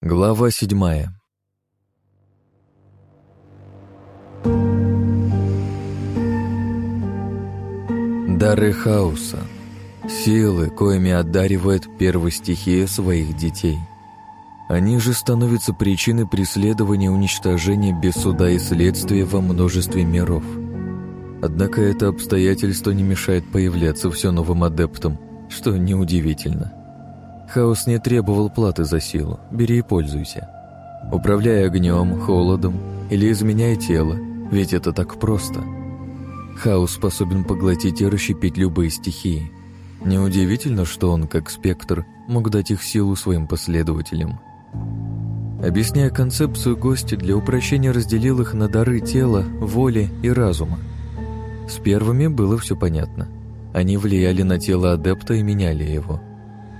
Глава седьмая. Дары хаоса. Силы, коими одаривает первой стихия своих детей. Они же становятся причиной преследования и уничтожения без суда и следствия во множестве миров. Однако это обстоятельство не мешает появляться все новым адептам, что неудивительно. Хаос не требовал платы за силу, бери и пользуйся. Управляя огнем, холодом или изменяя тело, ведь это так просто. Хаос способен поглотить и расщепить любые стихии. Неудивительно, что он, как спектр, мог дать их силу своим последователям. Объясняя концепцию, гости для упрощения разделил их на дары тела, воли и разума. С первыми было все понятно. Они влияли на тело адепта и меняли его –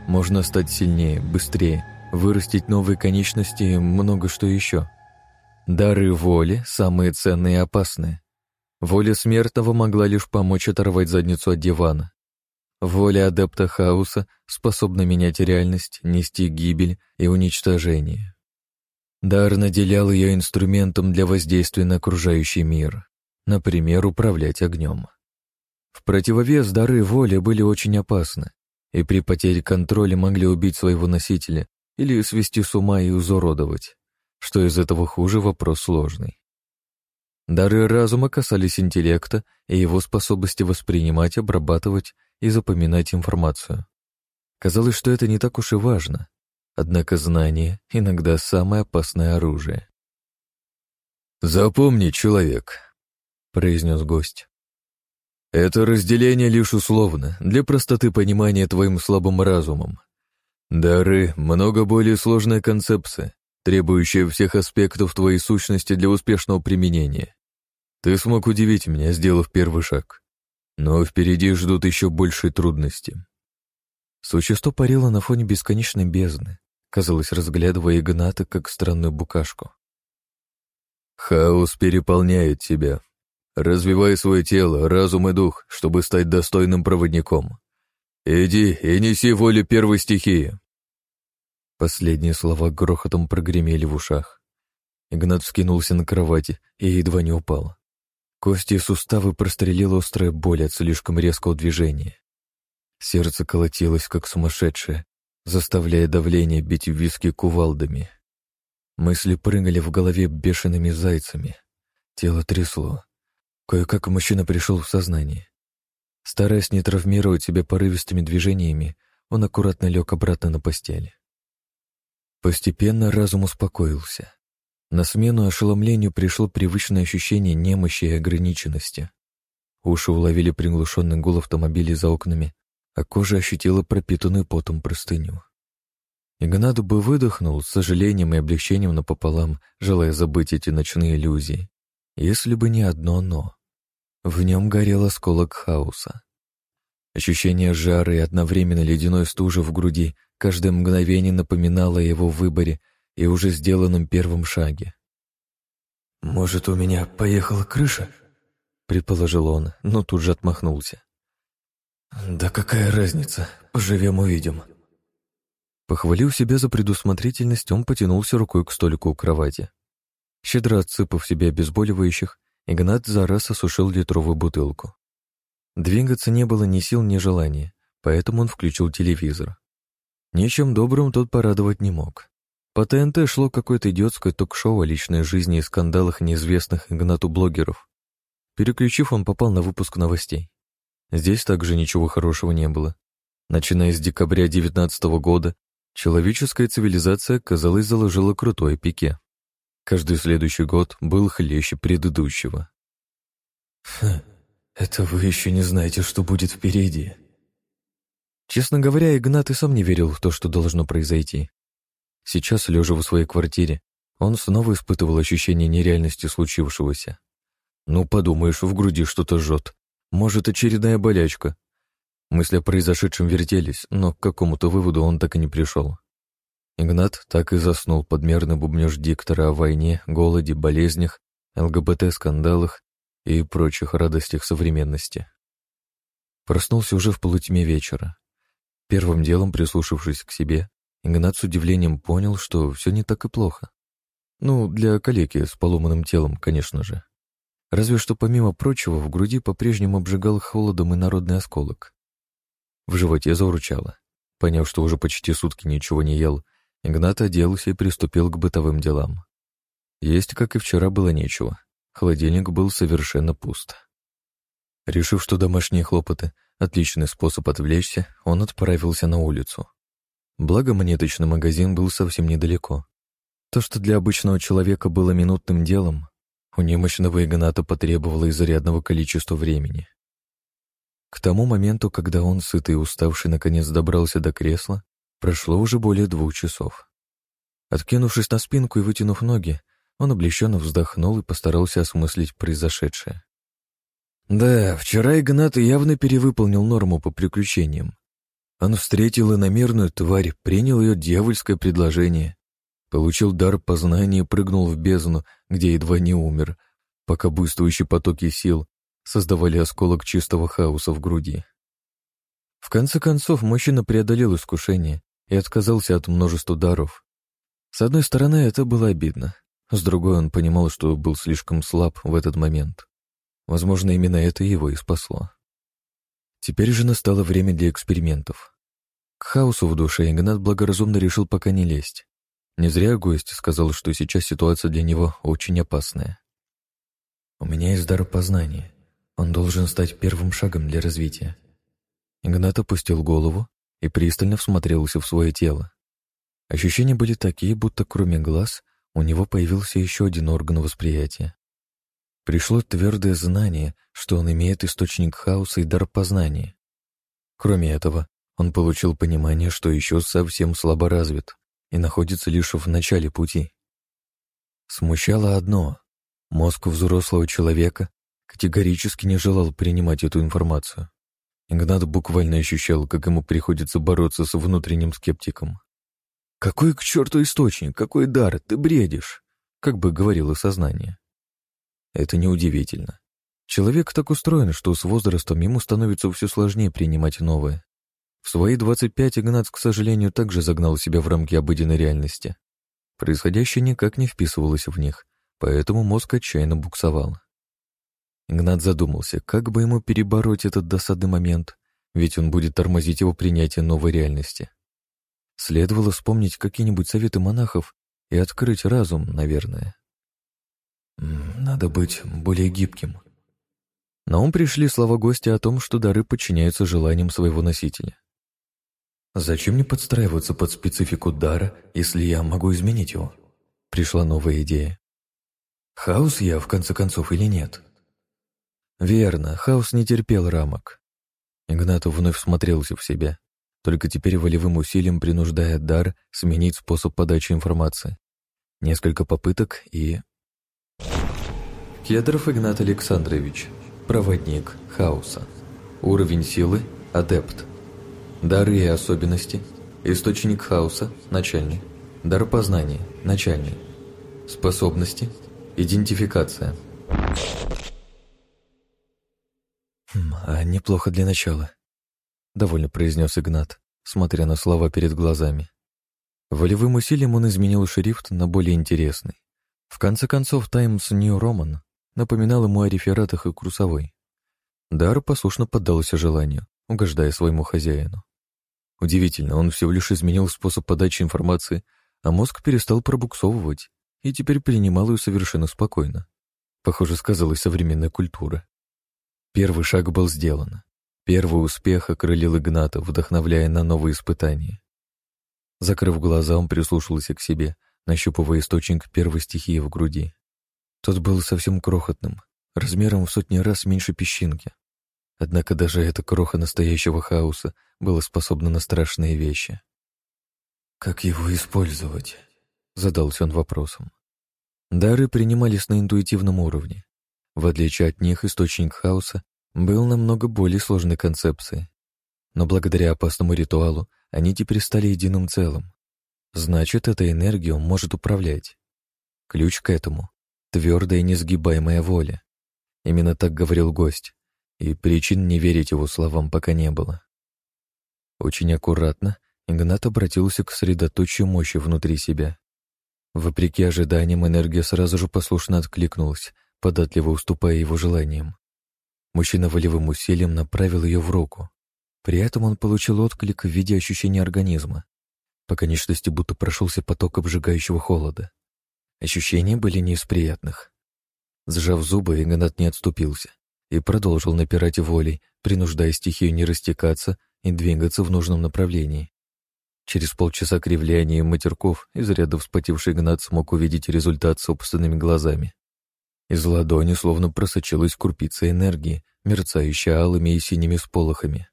можно стать сильнее, быстрее, вырастить новые конечности и много что еще. Дары воли самые ценные и опасные. Воля смертного могла лишь помочь оторвать задницу от дивана. Воля адепта хаоса способна менять реальность, нести гибель и уничтожение. Дар наделял ее инструментом для воздействия на окружающий мир, например, управлять огнем. В противовес дары воли были очень опасны и при потере контроля могли убить своего носителя или свести с ума и изуродовать. Что из этого хуже, вопрос сложный. Дары разума касались интеллекта и его способности воспринимать, обрабатывать и запоминать информацию. Казалось, что это не так уж и важно, однако знание иногда самое опасное оружие. «Запомни, человек», — произнес гость. Это разделение лишь условно, для простоты понимания твоим слабым разумом. Дары — много более сложная концепция, требующая всех аспектов твоей сущности для успешного применения. Ты смог удивить меня, сделав первый шаг. Но впереди ждут еще большие трудности. Существо парило на фоне бесконечной бездны, казалось, разглядывая Игната как странную букашку. Хаос переполняет тебя, Развивай свое тело, разум и дух, чтобы стать достойным проводником. Иди и неси волю первой стихии. Последние слова грохотом прогремели в ушах. Игнат вскинулся на кровати и едва не упал. Кости и суставы прострелила острая боль от слишком резкого движения. Сердце колотилось, как сумасшедшее, заставляя давление бить в виски кувалдами. Мысли прыгали в голове бешеными зайцами. Тело трясло. Кое-как мужчина пришел в сознание. Стараясь не травмировать себя порывистыми движениями, он аккуратно лег обратно на постель. Постепенно разум успокоился. На смену ошеломлению пришло привычное ощущение немощи и ограниченности. Уши уловили приглушенный гул автомобилей за окнами, а кожа ощутила пропитанную потом простыню. Игнат бы выдохнул с сожалением и облегчением напополам, желая забыть эти ночные иллюзии, если бы не одно «но». В нем горел осколок хаоса. Ощущение жары и одновременно ледяной стужи в груди каждое мгновение напоминало о его выборе и уже сделанном первом шаге. «Может, у меня поехала крыша?» — предположил он, но тут же отмахнулся. «Да какая разница? Поживем — увидим». Похвалив себя за предусмотрительность, он потянулся рукой к столику у кровати. Щедро отсыпав себе обезболивающих, Игнат за раз осушил литровую бутылку. Двигаться не было ни сил, ни желания, поэтому он включил телевизор. Ничем добрым тот порадовать не мог. По ТНТ шло какое-то идиотское ток-шоу о личной жизни и скандалах неизвестных Игнату блогеров. Переключив, он попал на выпуск новостей. Здесь также ничего хорошего не было. Начиная с декабря 19 года, человеческая цивилизация, казалось, заложила крутое пике. Каждый следующий год был хлеще предыдущего. Хм, это вы еще не знаете, что будет впереди. Честно говоря, Игнат и сам не верил в то, что должно произойти. Сейчас, лежа в своей квартире, он снова испытывал ощущение нереальности случившегося. Ну, подумаешь, в груди что-то жжет. Может, очередная болячка. Мысли о произошедшем вертелись, но к какому-то выводу он так и не пришел. Игнат так и заснул под мерный бубнёж диктора о войне, голоде, болезнях, ЛГБТ-скандалах и прочих радостях современности. Проснулся уже в полутьме вечера. Первым делом, прислушавшись к себе, Игнат с удивлением понял, что все не так и плохо. Ну, для калеки с поломанным телом, конечно же. Разве что, помимо прочего, в груди по-прежнему обжигал холодом и народный осколок. В животе заурчало. Поняв, что уже почти сутки ничего не ел, Игнат оделся и приступил к бытовым делам. Есть, как и вчера, было нечего. Холодильник был совершенно пуст. Решив, что домашние хлопоты — отличный способ отвлечься, он отправился на улицу. Благо, монеточный магазин был совсем недалеко. То, что для обычного человека было минутным делом, у немощного Игната потребовало изрядного количества времени. К тому моменту, когда он, сытый и уставший, наконец добрался до кресла, прошло уже более двух часов. Откинувшись на спинку и вытянув ноги, он облегченно вздохнул и постарался осмыслить произошедшее. Да, вчера Игнат явно перевыполнил норму по приключениям. Он встретил иномерную тварь, принял ее дьявольское предложение, получил дар познания и прыгнул в бездну, где едва не умер, пока буйствующие потоки сил создавали осколок чистого хаоса в груди. В конце концов, мужчина преодолел искушение и отказался от множества даров. С одной стороны, это было обидно, с другой он понимал, что был слишком слаб в этот момент. Возможно, именно это его и спасло. Теперь же настало время для экспериментов. К хаосу в душе Игнат благоразумно решил пока не лезть. Не зря гость сказал, что сейчас ситуация для него очень опасная. «У меня есть дар познания. Он должен стать первым шагом для развития». Игнат опустил голову и пристально всмотрелся в свое тело. Ощущения были такие, будто кроме глаз у него появился еще один орган восприятия. Пришло твердое знание, что он имеет источник хаоса и дар познания. Кроме этого, он получил понимание, что еще совсем слабо развит и находится лишь в начале пути. Смущало одно — мозг взрослого человека категорически не желал принимать эту информацию. Игнат буквально ощущал, как ему приходится бороться с внутренним скептиком. «Какой к черту источник? Какой дар? Ты бредишь!» Как бы говорило сознание. Это неудивительно. Человек так устроен, что с возрастом ему становится все сложнее принимать новое. В свои 25 Игнат, к сожалению, также загнал себя в рамки обыденной реальности. Происходящее никак не вписывалось в них, поэтому мозг отчаянно буксовал. Игнат задумался, как бы ему перебороть этот досадный момент, ведь он будет тормозить его принятие новой реальности. Следовало вспомнить какие-нибудь советы монахов и открыть разум, наверное. Надо быть более гибким. На ум пришли слова гостя о том, что дары подчиняются желаниям своего носителя. Зачем мне подстраиваться под специфику дара, если я могу изменить его? Пришла новая идея. Хаос я, в конце концов, или нет? Верно, хаос не терпел рамок. Игнатов вновь смотрелся в себя, только теперь волевым усилием принуждая дар сменить способ подачи информации. Несколько попыток и Кедров Игнат Александрович, проводник хаоса. Уровень силы – адепт. Дары и особенности – источник хаоса – начальный. Дар познания – начальный. Способности – идентификация. «Хм, «А неплохо для начала», — довольно произнес Игнат, смотря на слова перед глазами. Волевым усилием он изменил шрифт на более интересный. В конце концов, Times New Roman напоминал ему о рефератах и курсовой. Дар послушно поддался желанию, угождая своему хозяину. Удивительно, он всего лишь изменил способ подачи информации, а мозг перестал пробуксовывать и теперь принимал ее совершенно спокойно. Похоже, сказалась современная культура. Первый шаг был сделан. Первый успех окрылил Игната, вдохновляя на новые испытания. Закрыв глаза, он прислушался к себе, нащупывая источник первой стихии в груди. Тот был совсем крохотным, размером в сотни раз меньше песчинки. Однако даже эта кроха настоящего хаоса была способна на страшные вещи. «Как его использовать?» — задался он вопросом. Дары принимались на интуитивном уровне. В отличие от них, источник хаоса был намного более сложной концепцией. Но благодаря опасному ритуалу они теперь стали единым целым. Значит, эта энергия он может управлять. Ключ к этому Твердая и несгибаемая воля. Именно так говорил гость, и причин не верить его словам пока не было. Очень аккуратно Игнат обратился к средоточию мощи внутри себя. Вопреки ожиданиям, энергия сразу же послушно откликнулась, податливо уступая его желаниям. Мужчина волевым усилием направил ее в руку. При этом он получил отклик в виде ощущения организма. По конечности будто прошелся поток обжигающего холода. Ощущения были не из приятных. Сжав зубы, Игнат не отступился и продолжил напирать волей, принуждая стихию не растекаться и двигаться в нужном направлении. Через полчаса кривляния и матерков из ряда вспотевший Игнат смог увидеть результат собственными глазами. Из ладони словно просочилась курпица энергии, мерцающая алыми и синими сполохами.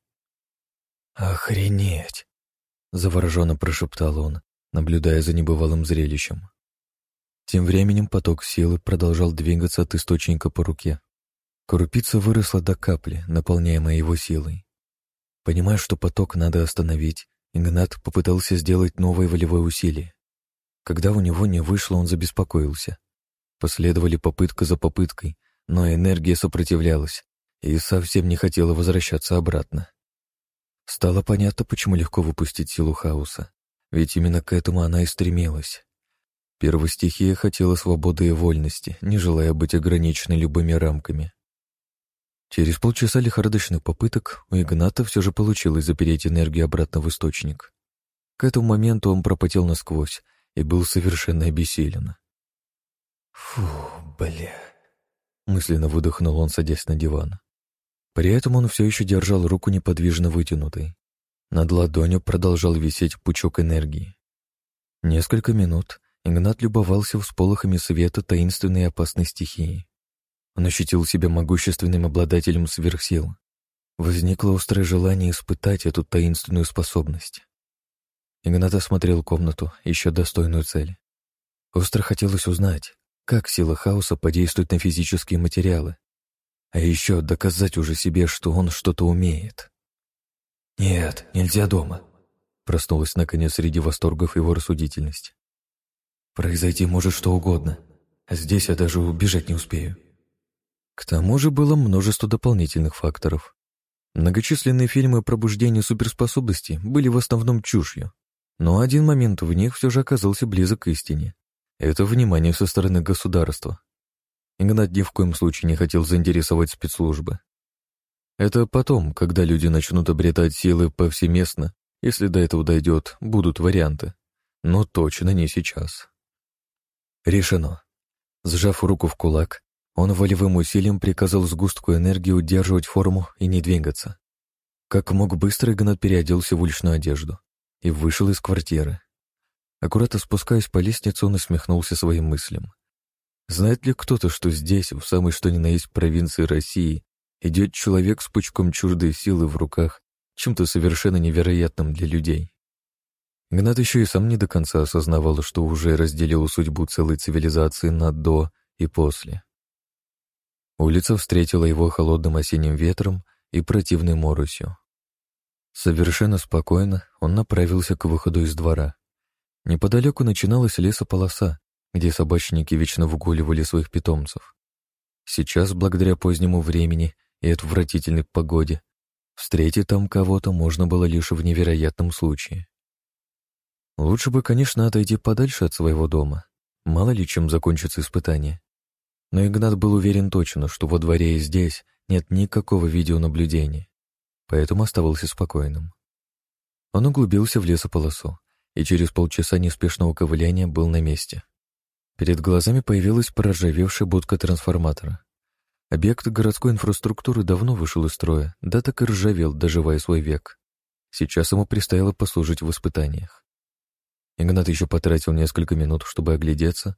«Охренеть!» — завороженно прошептал он, наблюдая за небывалым зрелищем. Тем временем поток силы продолжал двигаться от источника по руке. Крупица выросла до капли, наполняемая его силой. Понимая, что поток надо остановить, Игнат попытался сделать новое волевое усилие. Когда у него не вышло, он забеспокоился. Последовали попытка за попыткой, но энергия сопротивлялась и совсем не хотела возвращаться обратно. Стало понятно, почему легко выпустить силу хаоса, ведь именно к этому она и стремилась. Первая стихия хотела свободы и вольности, не желая быть ограниченной любыми рамками. Через полчаса лихорадочных попыток у Игната все же получилось запереть энергию обратно в источник. К этому моменту он пропотел насквозь и был совершенно обессилен. «Фу, бля...» — мысленно выдохнул он, садясь на диван. При этом он все еще держал руку неподвижно вытянутой. Над ладонью продолжал висеть пучок энергии. Несколько минут Игнат любовался всполохами света таинственной и опасной стихии. Он ощутил себя могущественным обладателем сверхсил. Возникло острое желание испытать эту таинственную способность. Игнат осмотрел комнату, еще достойную цель. Остро хотелось узнать, как сила хаоса подействует на физические материалы, а еще доказать уже себе, что он что-то умеет. «Нет, нельзя дома», — проснулась наконец среди восторгов его рассудительность. «Произойти может что угодно, а здесь я даже убежать не успею». К тому же было множество дополнительных факторов. Многочисленные фильмы о пробуждении суперспособностей были в основном чушью, но один момент в них все же оказался близок к истине. Это внимание со стороны государства. Игнат ни в коем случае не хотел заинтересовать спецслужбы. Это потом, когда люди начнут обретать силы повсеместно, если до этого дойдет, будут варианты. Но точно не сейчас. Решено. Сжав руку в кулак, он волевым усилием приказал сгустку энергии удерживать форму и не двигаться. Как мог быстро Игнат переоделся в уличную одежду и вышел из квартиры. Аккуратно спускаясь по лестнице, он усмехнулся своим мыслям. Знает ли кто-то, что здесь, в самой что ни на есть провинции России, идет человек с пучком чуждой силы в руках, чем-то совершенно невероятным для людей? Игнат еще и сам не до конца осознавал, что уже разделил судьбу целой цивилизации на «до» и «после». Улица встретила его холодным осенним ветром и противной моросью. Совершенно спокойно он направился к выходу из двора. Неподалеку начиналась лесополоса, где собачники вечно выгуливали своих питомцев. Сейчас, благодаря позднему времени и отвратительной погоде, встретить там кого-то можно было лишь в невероятном случае. Лучше бы, конечно, отойти подальше от своего дома. Мало ли чем закончится испытание. Но Игнат был уверен точно, что во дворе и здесь нет никакого видеонаблюдения, поэтому оставался спокойным. Он углубился в лесополосу и через полчаса неспешного ковыляния был на месте. Перед глазами появилась проржавевшая будка трансформатора. Объект городской инфраструктуры давно вышел из строя, да так и ржавел, доживая свой век. Сейчас ему предстояло послужить в испытаниях. Игнат еще потратил несколько минут, чтобы оглядеться,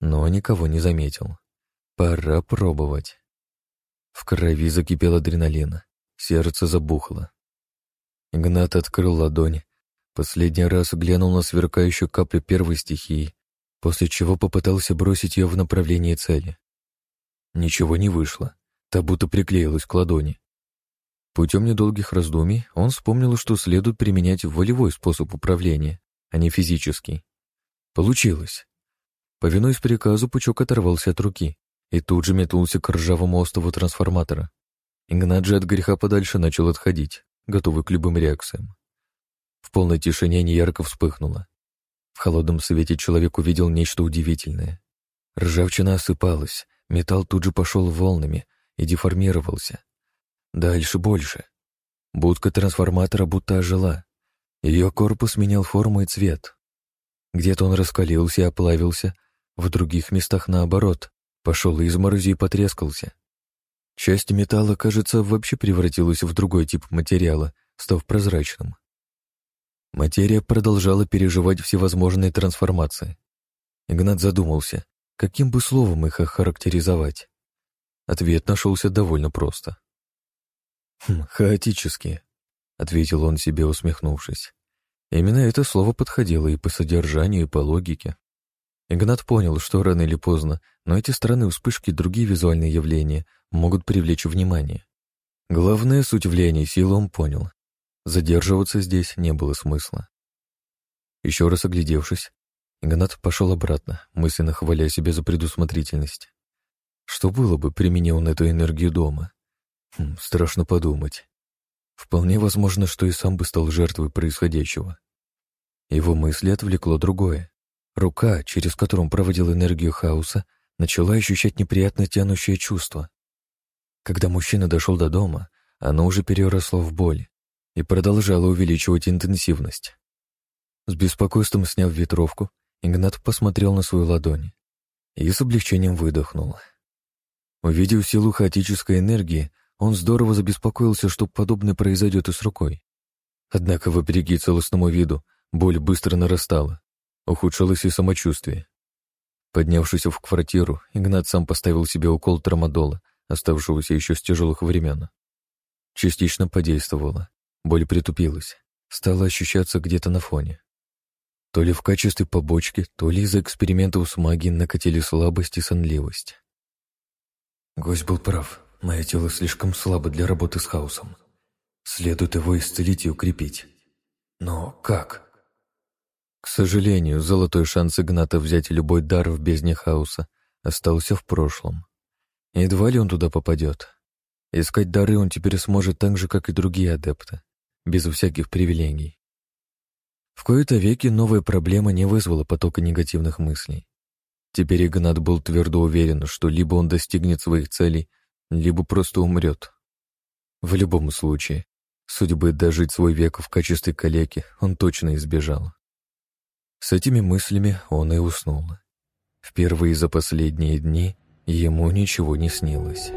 но никого не заметил. Пора пробовать. В крови закипел адреналин, сердце забухло. Игнат открыл ладонь, последний раз глянул на сверкающую каплю первой стихии, после чего попытался бросить ее в направлении цели. Ничего не вышло, та будто приклеилась к ладони. Путем недолгих раздумий он вспомнил, что следует применять волевой способ управления, а не физический. Получилось. Повинуясь приказу, пучок оторвался от руки и тут же метнулся к ржавому остову трансформатора. Игнат же от греха подальше начал отходить, готовый к любым реакциям. В полной тишине неярко вспыхнуло. В холодном свете человек увидел нечто удивительное. Ржавчина осыпалась, металл тут же пошел волнами и деформировался. Дальше больше. Будка трансформатора будто ожила. Ее корпус менял форму и цвет. Где-то он раскалился и оплавился, в других местах наоборот, пошел изморозью и потрескался. Часть металла, кажется, вообще превратилась в другой тип материала, став прозрачным. Материя продолжала переживать всевозможные трансформации. Игнат задумался, каким бы словом их охарактеризовать. Ответ нашелся довольно просто. «Хм, «Хаотически», — ответил он себе, усмехнувшись. Именно это слово подходило и по содержанию, и по логике. Игнат понял, что рано или поздно, но эти странные вспышки и другие визуальные явления могут привлечь внимание. Главная суть влияния силы он понял. Задерживаться здесь не было смысла. Еще раз оглядевшись, Игнат пошел обратно, мысленно хваля себя за предусмотрительность. Что было бы, применил он эту энергию дома? Хм, страшно подумать. Вполне возможно, что и сам бы стал жертвой происходящего. Его мысли отвлекло другое. Рука, через которую он проводил энергию хаоса, начала ощущать неприятно тянущее чувство. Когда мужчина дошел до дома, оно уже переросло в боль и продолжало увеличивать интенсивность. С беспокойством сняв ветровку, Игнат посмотрел на свою ладонь и с облегчением выдохнул. Увидев силу хаотической энергии, он здорово забеспокоился, что подобное произойдет и с рукой. Однако, вопреки целостному виду, боль быстро нарастала, ухудшалось и самочувствие. Поднявшись в квартиру, Игнат сам поставил себе укол трамадола, оставшегося еще с тяжелых времен. Частично подействовало. Боль притупилась, стала ощущаться где-то на фоне. То ли в качестве побочки, то ли из-за экспериментов с магией накатили слабость и сонливость. Гость был прав. Мое тело слишком слабо для работы с хаосом. Следует его исцелить и укрепить. Но как? К сожалению, золотой шанс Игната взять любой дар в бездне хаоса остался в прошлом. Едва ли он туда попадет. Искать дары он теперь сможет так же, как и другие адепты, без всяких привилегий. В кои-то веки новая проблема не вызвала потока негативных мыслей. Теперь Игнат был твердо уверен, что либо он достигнет своих целей, либо просто умрет. В любом случае, судьбы дожить свой век в качестве калеки он точно избежал. С этими мыслями он и уснул. Впервые за последние дни ему ничего не снилось.